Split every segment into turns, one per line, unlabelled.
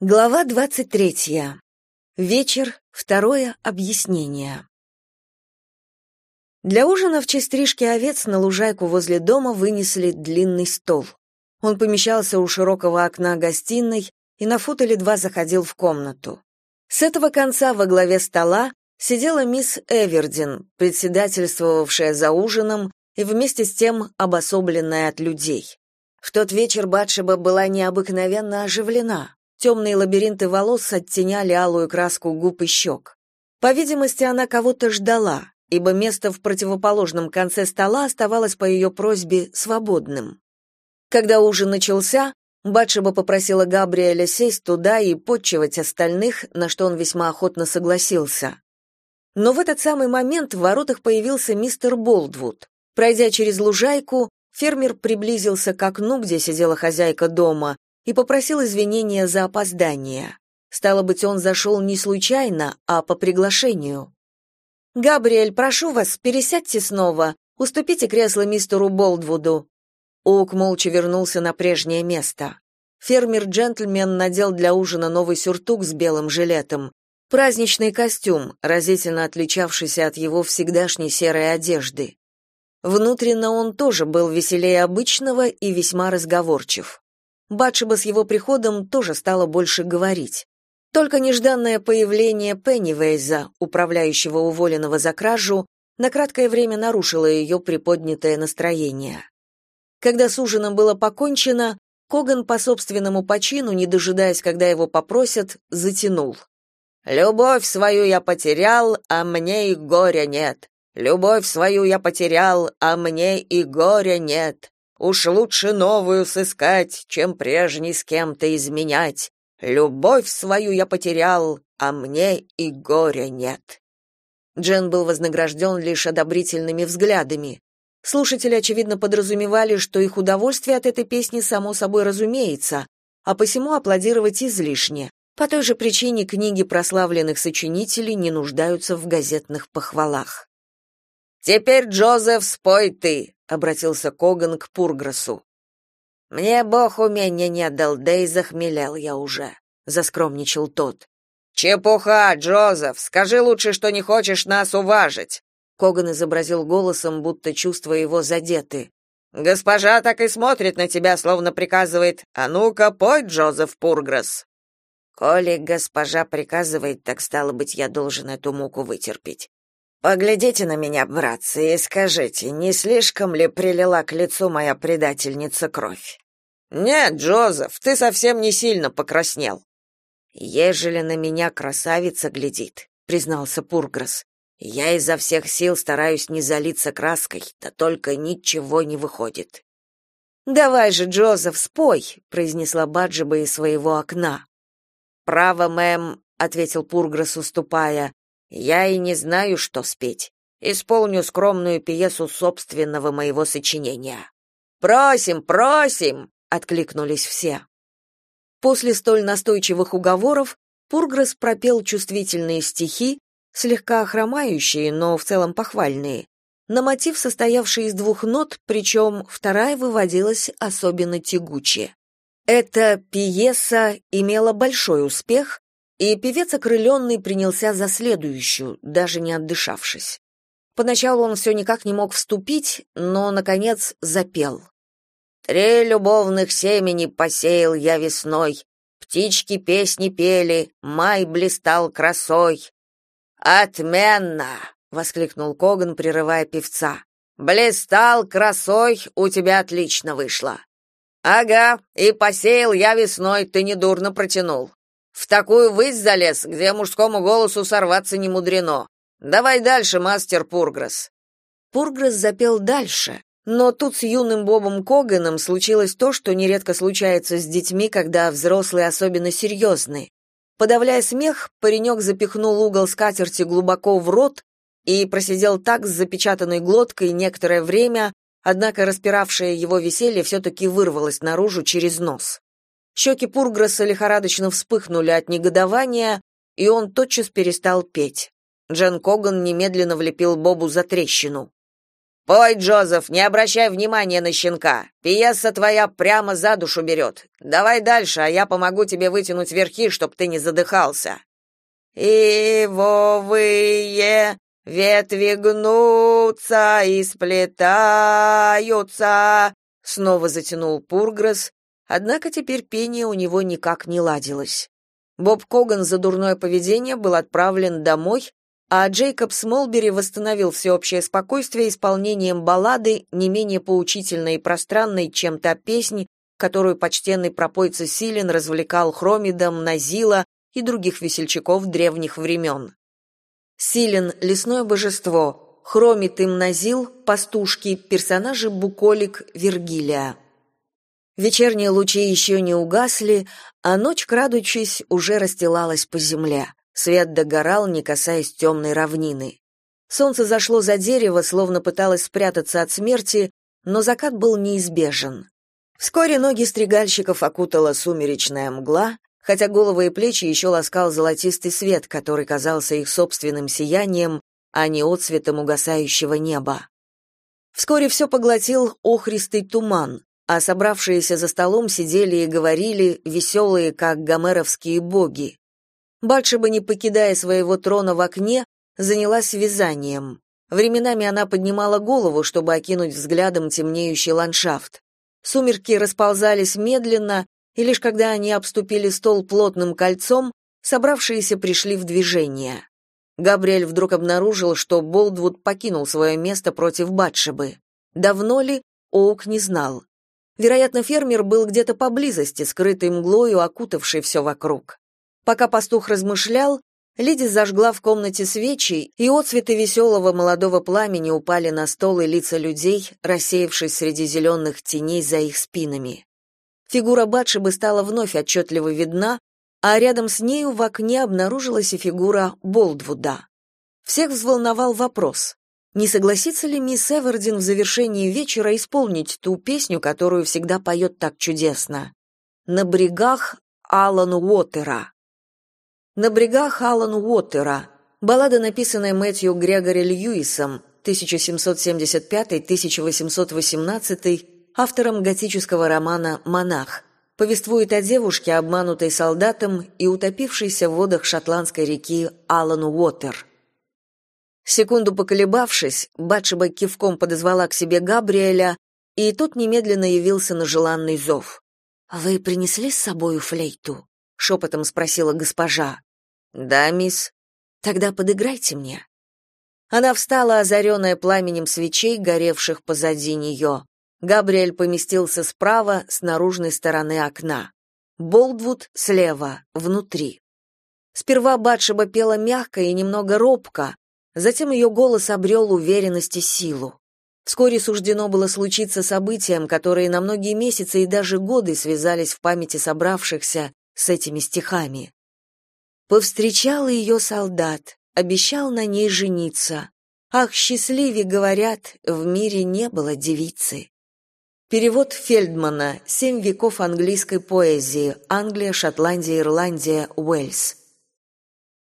Глава 23. Вечер. Второе объяснение. Для ужина в честь стрижки овец на лужайку возле дома вынесли длинный стол. Он помещался у широкого окна гостиной и на фут или два заходил в комнату. С этого конца во главе стола сидела мисс Эвердин, председательствовавшая за ужином и вместе с тем обособленная от людей. В тот вечер Батшеба была необыкновенно оживлена. Темные лабиринты волос оттеняли алую краску губ и щек. По видимости, она кого-то ждала, ибо место в противоположном конце стола оставалось по ее просьбе свободным. Когда ужин начался, Батшеба попросила Габриэля сесть туда и подчивать остальных, на что он весьма охотно согласился. Но в этот самый момент в воротах появился мистер Болдвуд. Пройдя через лужайку, фермер приблизился к окну, где сидела хозяйка дома, и попросил извинения за опоздание. Стало быть, он зашел не случайно, а по приглашению. «Габриэль, прошу вас, пересядьте снова, уступите кресло мистеру Болдвуду». Оук молча вернулся на прежнее место. Фермер-джентльмен надел для ужина новый сюртук с белым жилетом, праздничный костюм, разительно отличавшийся от его всегдашней серой одежды. Внутренно он тоже был веселее обычного и весьма разговорчив. Батшеба с его приходом тоже стала больше говорить. Только нежданное появление Пеннивейза, управляющего уволенного за кражу, на краткое время нарушило ее приподнятое настроение. Когда с ужином было покончено, Коган по собственному почину, не дожидаясь, когда его попросят, затянул. «Любовь свою я потерял, а мне и горя нет. Любовь свою я потерял, а мне и горя нет. Уж лучше новую сыскать, чем прежней с кем-то изменять. Любовь свою я потерял, а мне и горя нет. Джен был вознагражден лишь одобрительными взглядами. Слушатели очевидно подразумевали, что их удовольствие от этой песни само собой разумеется, а посему аплодировать излишне. По той же причине книги прославленных сочинителей не нуждаются в газетных похвалах. Теперь Джозеф, спой ты, обратился Коган к Пурграсу. Мне Бог умения не дал, да и захмелел я уже, заскромничал тот. Чепуха, Джозеф, скажи лучше, что не хочешь нас уважить. Коган изобразил голосом, будто чувства его задеты. Госпожа так и смотрит на тебя, словно приказывает: "А ну-ка, пой, Джозеф Пурграс". Коли госпожа приказывает, так стало быть, я должен эту муку вытерпеть. Поглядите на меня, братцы, и скажите, не слишком ли прилила к лицу моя предательница кровь? Нет, Джозеф, ты совсем не сильно покраснел. Ежели на меня красавица глядит, признался Пурграс. Я изо всех сил стараюсь не залиться краской, да только ничего не выходит. Давай же, Джозеф, спой, произнесла Баджиба из своего окна. Право, мэм, ответил Пурграс, уступая. Я и не знаю, что спеть. Исполню скромную пьесу собственного моего сочинения. Просим, просим, откликнулись все. После столь настойчивых уговоров Пургресс пропел чувствительные стихи, слегка хромающие, но в целом похвальные, на мотив, состоявший из двух нот, причем вторая выводилась особенно тягуче. Эта пьеса имела большой успех и певец окрыленный принялся за следующую, даже не отдышавшись. Поначалу он все никак не мог вступить, но, наконец, запел. «Три любовных семени посеял я весной, птички песни пели, май блистал красой». «Отменно!» — воскликнул Коган, прерывая певца. «Блистал красой, у тебя отлично вышло». «Ага, и посеял я весной, ты недурно протянул. В такую высь залез, где мужскому голосу сорваться не мудрено. Давай дальше, мастер Пургресс. Пургресс запел дальше, но тут с юным Бобом Коганом случилось то, что нередко случается с детьми, когда взрослые особенно серьезны. Подавляя смех, паренек запихнул угол скатерти глубоко в рот и просидел так с запечатанной глоткой некоторое время, однако распиравшее его веселье все-таки вырвалось наружу через нос. Щеки Пургресса лихорадочно вспыхнули от негодования, и он тотчас перестал петь. Джен Коган немедленно влепил Бобу за трещину. Пой, Джозеф, не обращай внимания на щенка. Пьеса твоя прямо за душу берет. Давай дальше, а я помогу тебе вытянуть верхи, чтоб ты не задыхался. Ивовые ветви гнутся и сплетаются, снова затянул Пургресс, однако теперь пение у него никак не ладилось. Боб Коган за дурное поведение был отправлен домой, а Джейкоб Смолбери восстановил всеобщее спокойствие исполнением баллады, не менее поучительной и пространной, чем та песнь, которую почтенный пропойца Силен развлекал Хромидом, Назила и других весельчаков древних времен. Силен — лесное божество, Хромид им Назил — пастушки, персонажи Буколик, Вергилия. Вечерние лучи еще не угасли, а ночь, крадучись, уже расстилалась по земле. Свет догорал, не касаясь темной равнины. Солнце зашло за дерево, словно пыталось спрятаться от смерти, но закат был неизбежен. Вскоре ноги стригальщиков окутала сумеречная мгла, хотя головы и плечи еще ласкал золотистый свет, который казался их собственным сиянием, а не отцветом угасающего неба. Вскоре все поглотил охристый туман, а собравшиеся за столом сидели и говорили, веселые, как гомеровские боги. Батшеба, не покидая своего трона в окне, занялась вязанием. Временами она поднимала голову, чтобы окинуть взглядом темнеющий ландшафт. Сумерки расползались медленно, и лишь когда они обступили стол плотным кольцом, собравшиеся пришли в движение. Габриэль вдруг обнаружил, что Болдвуд покинул свое место против Батшебы. Давно ли, Оук не знал. Вероятно, фермер был где-то поблизости, скрытый мглою, окутавший все вокруг. Пока пастух размышлял, Лиди зажгла в комнате свечи, и отцветы веселого молодого пламени упали на стол и лица людей, рассеявшись среди зеленых теней за их спинами. Фигура Батшебы стала вновь отчетливо видна, а рядом с нею в окне обнаружилась и фигура Болдвуда. Всех взволновал вопрос. Не согласится ли мисс Эвердин в завершении вечера исполнить ту песню, которую всегда поет так чудесно? «На брегах Алан Уотера». На брегах Алан Уоттера. Баллада, написанная Мэтью Грегори Льюисом 1775-1818, автором готического романа «Монах», повествует о девушке, обманутой солдатом и утопившейся в водах шотландской реки Алан Уотер. Секунду поколебавшись, Батшеба кивком подозвала к себе Габриэля, и тот немедленно явился на желанный зов. «Вы принесли с собою флейту?» — шепотом спросила госпожа. Да, мисс. Тогда подыграйте мне. Она встала, озаренная пламенем свечей, горевших позади нее. Габриэль поместился справа, с наружной стороны окна. Болдвуд слева, внутри. Сперва Батшеба пела мягко и немного робко, затем ее голос обрел уверенность и силу. Вскоре суждено было случиться событиям, которые на многие месяцы и даже годы связались в памяти собравшихся с этими стихами. Повстречал ее солдат, обещал на ней жениться. Ах, счастливее, говорят, в мире не было девицы. Перевод Фельдмана. Семь веков английской поэзии. Англия, Шотландия, Ирландия, Уэльс.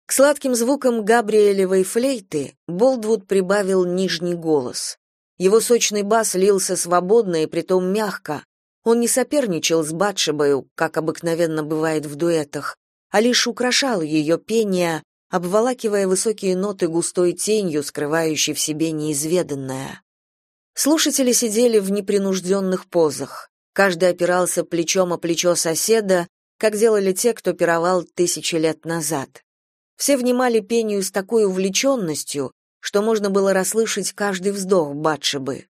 К сладким звукам Габриэлевой флейты Болдвуд прибавил нижний голос. Его сочный бас лился свободно и притом мягко. Он не соперничал с Батшебою, как обыкновенно бывает в дуэтах, а лишь украшал ее пение, обволакивая высокие ноты густой тенью, скрывающей в себе неизведанное. Слушатели сидели в непринужденных позах. Каждый опирался плечом о плечо соседа, как делали те, кто пировал тысячи лет назад. Все внимали пению с такой увлеченностью, что можно было расслышать каждый вздох Батшебы.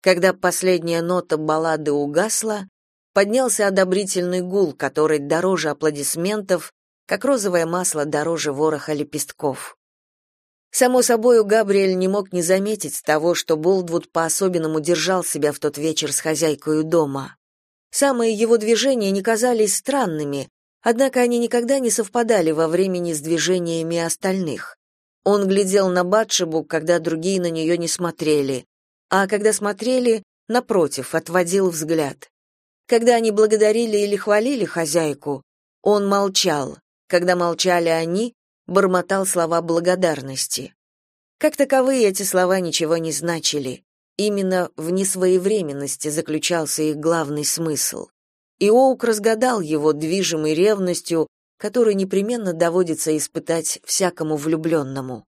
Когда последняя нота баллады угасла, поднялся одобрительный гул, который дороже аплодисментов как розовое масло дороже вороха лепестков. Само собой, Габриэль не мог не заметить того, что Болдвуд по-особенному держал себя в тот вечер с хозяйкой дома. Самые его движения не казались странными, однако они никогда не совпадали во времени с движениями остальных. Он глядел на Батшебу, когда другие на нее не смотрели, а когда смотрели, напротив, отводил взгляд. Когда они благодарили или хвалили хозяйку, он молчал. Когда молчали они, бормотал слова благодарности. Как таковые эти слова ничего не значили. Именно в несвоевременности заключался их главный смысл. И Оук разгадал его движимой ревностью, которую непременно доводится испытать всякому влюбленному.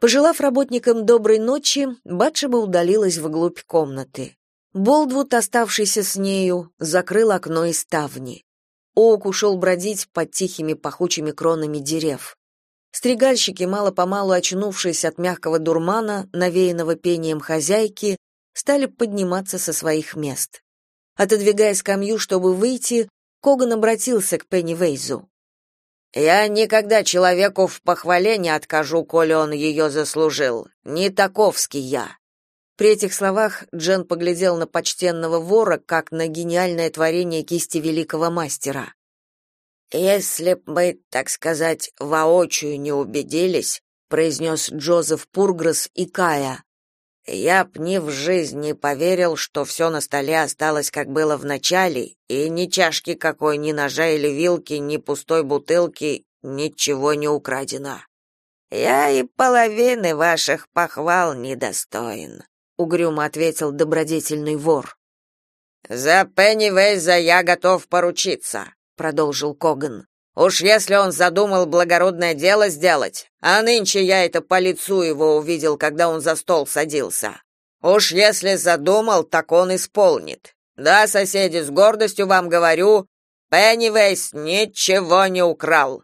Пожелав работникам доброй ночи, Батшеба удалилась вглубь комнаты. Болдвуд, оставшийся с нею, закрыл окно и ставни. Оук ушел бродить под тихими пахучими кронами дерев. Стригальщики, мало-помалу очнувшись от мягкого дурмана, навеянного пением хозяйки, стали подниматься со своих мест. Отодвигая скамью, чтобы выйти, Коган обратился к Пенни Вейзу. «Я никогда человеку в похвале не откажу, коли он ее заслужил. Не таковский я». При этих словах Джен поглядел на почтенного вора, как на гениальное творение кисти великого мастера. Если б мы, так сказать, воочию не убедились, произнес Джозеф Пургресс и Кая. Я б ни в жизни поверил, что все на столе осталось как было в начале, и ни чашки какой, ни ножа или вилки, ни пустой бутылки, ничего не украдено. Я и половины ваших похвал недостоин, угрюмо ответил добродетельный вор. За Пеннивейза я готов поручиться, продолжил Коган. Уж если он задумал благородное дело сделать, а нынче я это по лицу его увидел, когда он за стол садился. Уж если задумал, так он исполнит. Да, соседи, с гордостью вам говорю, Пеннивейс ничего не украл.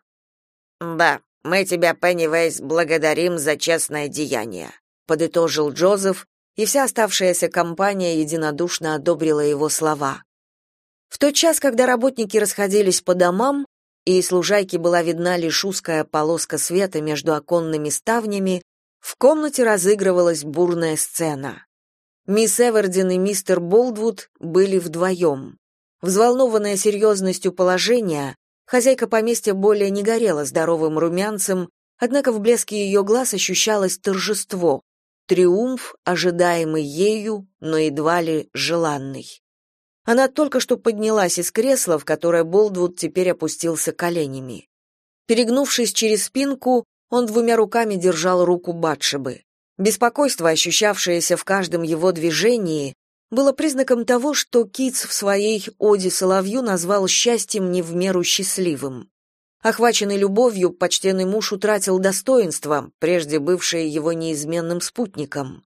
Да, мы тебя, Пеннивейс, благодарим за честное деяние, подытожил Джозеф, и вся оставшаяся компания единодушно одобрила его слова. В тот час, когда работники расходились по домам, и служайке была видна лишь узкая полоска света между оконными ставнями, в комнате разыгрывалась бурная сцена. Мисс Эвердин и мистер Болдвуд были вдвоем. Взволнованная серьезностью положения, хозяйка поместья более не горела здоровым румянцем, однако в блеске ее глаз ощущалось торжество, триумф, ожидаемый ею, но едва ли желанный. Она только что поднялась из кресла, в которое Болдвуд теперь опустился коленями. Перегнувшись через спинку, он двумя руками держал руку Батшебы. Беспокойство, ощущавшееся в каждом его движении, было признаком того, что Китс в своей «Оде соловью» назвал счастьем не в меру счастливым. Охваченный любовью, почтенный муж утратил достоинство, прежде бывшее его неизменным спутником.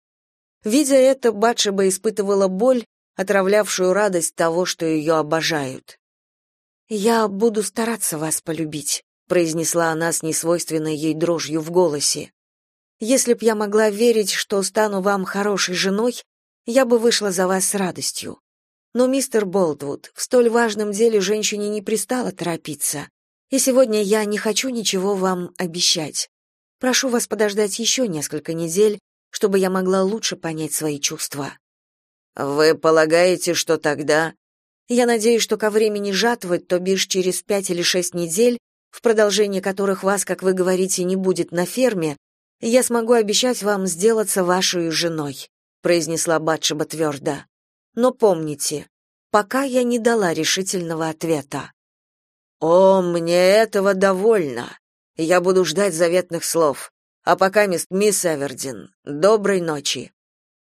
Видя это, Батшеба испытывала боль отравлявшую радость того, что ее обожают. «Я буду стараться вас полюбить», — произнесла она с несвойственной ей дрожью в голосе. «Если б я могла верить, что стану вам хорошей женой, я бы вышла за вас с радостью. Но, мистер Болдвуд, в столь важном деле женщине не пристало торопиться, и сегодня я не хочу ничего вам обещать. Прошу вас подождать еще несколько недель, чтобы я могла лучше понять свои чувства. Вы полагаете, что тогда Я надеюсь, что ко времени жатвы, то бишь через пять или шесть недель, в продолжении которых вас, как вы говорите, не будет на ферме, я смогу обещать вам сделаться вашей женой, произнесла Батшеба твердо. Но помните, пока я не дала решительного ответа. О, мне этого довольно. Я буду ждать заветных слов. А пока, мисс мисс Эвердин, доброй ночи.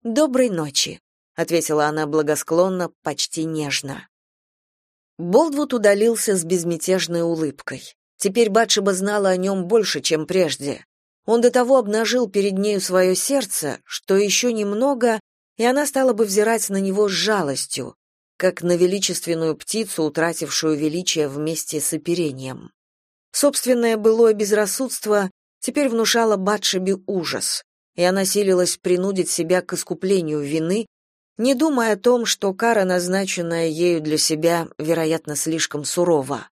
Доброй ночи ответила она благосклонно, почти нежно. Болдвуд удалился с безмятежной улыбкой. Теперь Батшеба знала о нем больше, чем прежде. Он до того обнажил перед нею свое сердце, что еще немного, и она стала бы взирать на него с жалостью, как на величественную птицу, утратившую величие вместе с оперением. Собственное былое безрассудство теперь внушало Батшебе ужас, и она силилась принудить себя к искуплению вины, не думая о том, что кара, назначенная ею для себя, вероятно, слишком сурова.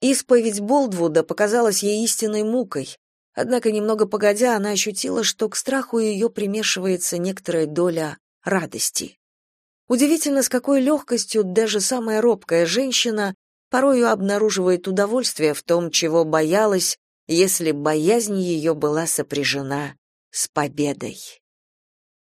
Исповедь Болдвуда показалась ей истинной мукой, однако немного погодя она ощутила, что к страху ее примешивается некоторая доля радости. Удивительно, с какой легкостью даже самая робкая женщина порою обнаруживает удовольствие в том, чего боялась, если боязнь ее была сопряжена с победой.